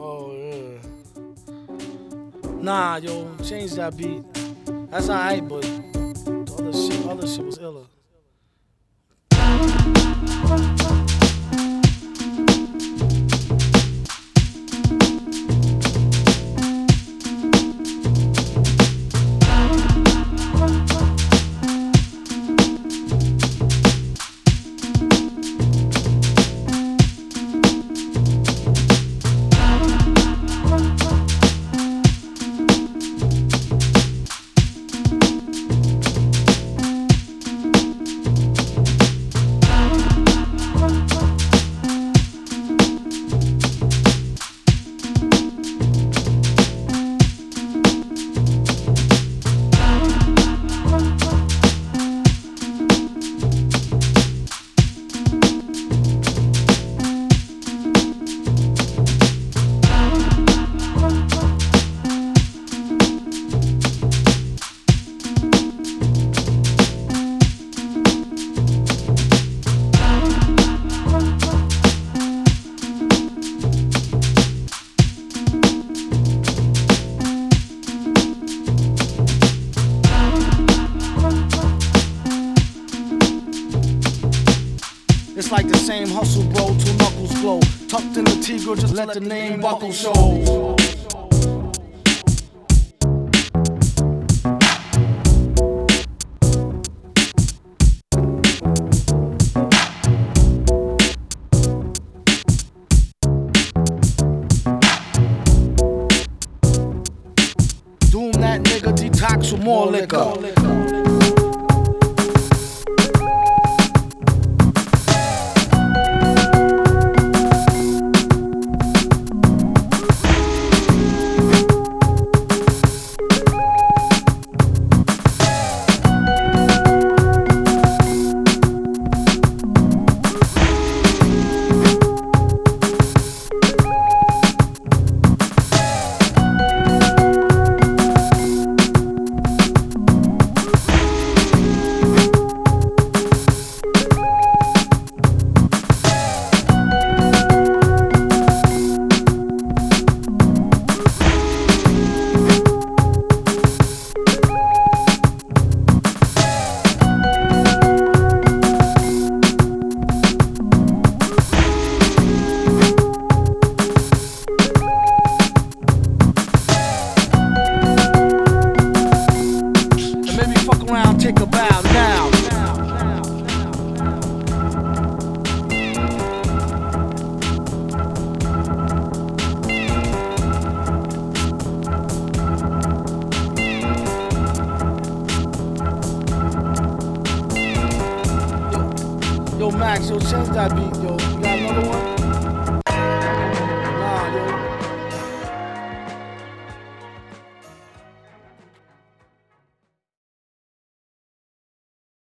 Oh yeah. Nah, yo, change that beat. That's alright, but other shit, other shit was iller. Like the same hustle, bro, two knuckles glow. Tucked in the Tigre, just let the name buckle show. Doom that nigga, detox with more liquor. Around, take a bow now. Yo, Max, yo, change that beat, yo. You got another one?